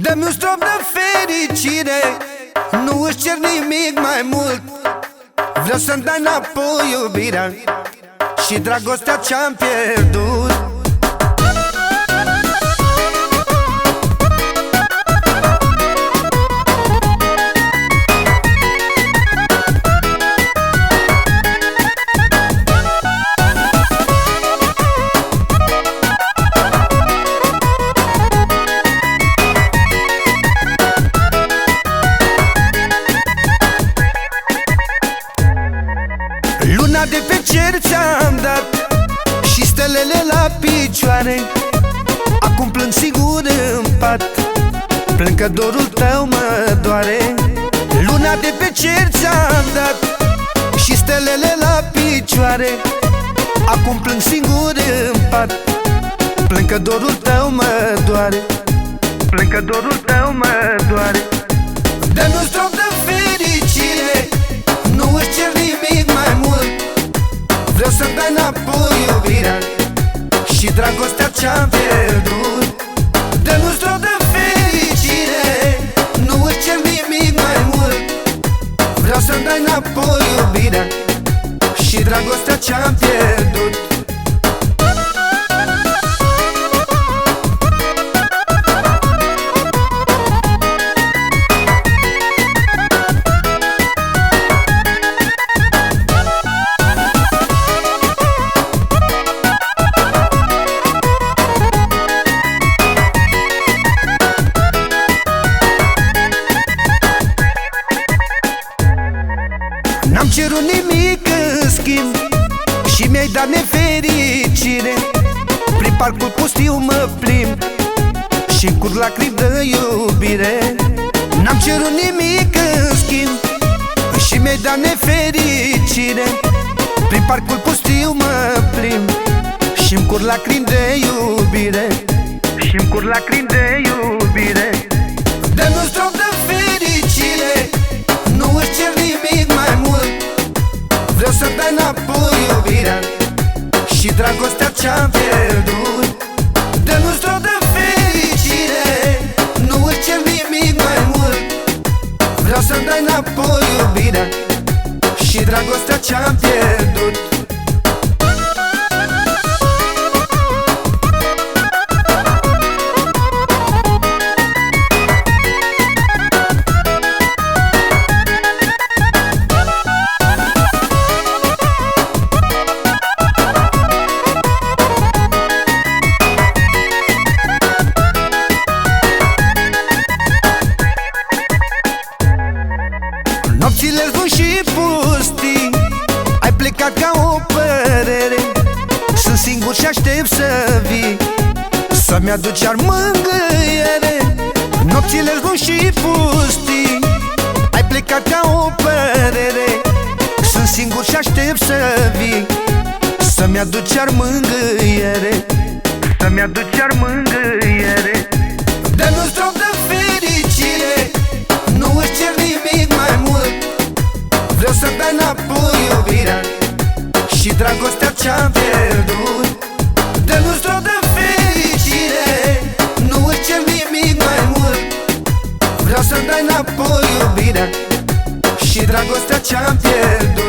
Dă-mi un strop de fericire Nu îți cer nimic mai mult. Vreau să-mi dai înapoi iubirea Și dragostea ce-am pierdut Luna de pe cer ți-am dat Și stelele la picioare. Acum plâng sigur în pat Plâng că dorul tău mă doare. Luna de pe cer ți-am dat Și stelele la picioare. Acum plâng singur în pat Plâng că dorul tău mă doare. Plâng că dorul tău mă doare. Dă-mi un strop dai înapoi iubirea Și dragostea ce-am pierdut. Dă-mi un strop de fericire Nu îți cer nimic mai mult. Vreau să-mi dai înapoi iubirea Și dragostea ce-am pierdut N-am cerut nimic în schimb Și mi-ai dat nefericire. Prin parcul pustiu mă plimb și curg lacrimi de iubire. N-am cerut nimic în schimb Și mi-ai dat nefericire. Prin parcul pustiu mă plimb și-mi curg lacrimi de iubire. Și-mi curg lacrimi de iubire Și dragostea ce-am pierdut Nopțile bun și pustii. Ai plecat ca o părere. Sunt singur și aștept să vii. Să-mi aduci iar mângâiere Nopțile bun și pustii. Ai plecat ca o părere. Sunt singur și aștept să vii. Să-mi aduci iar mângâiere Să-mi aduci iar mângâiere dragostea ce-am pierdut. Dă-mi un strop de fericire Nu îți cer nimic mai mult. Vreau să dai înapoi iubirea Și dragostea ce-am pierdut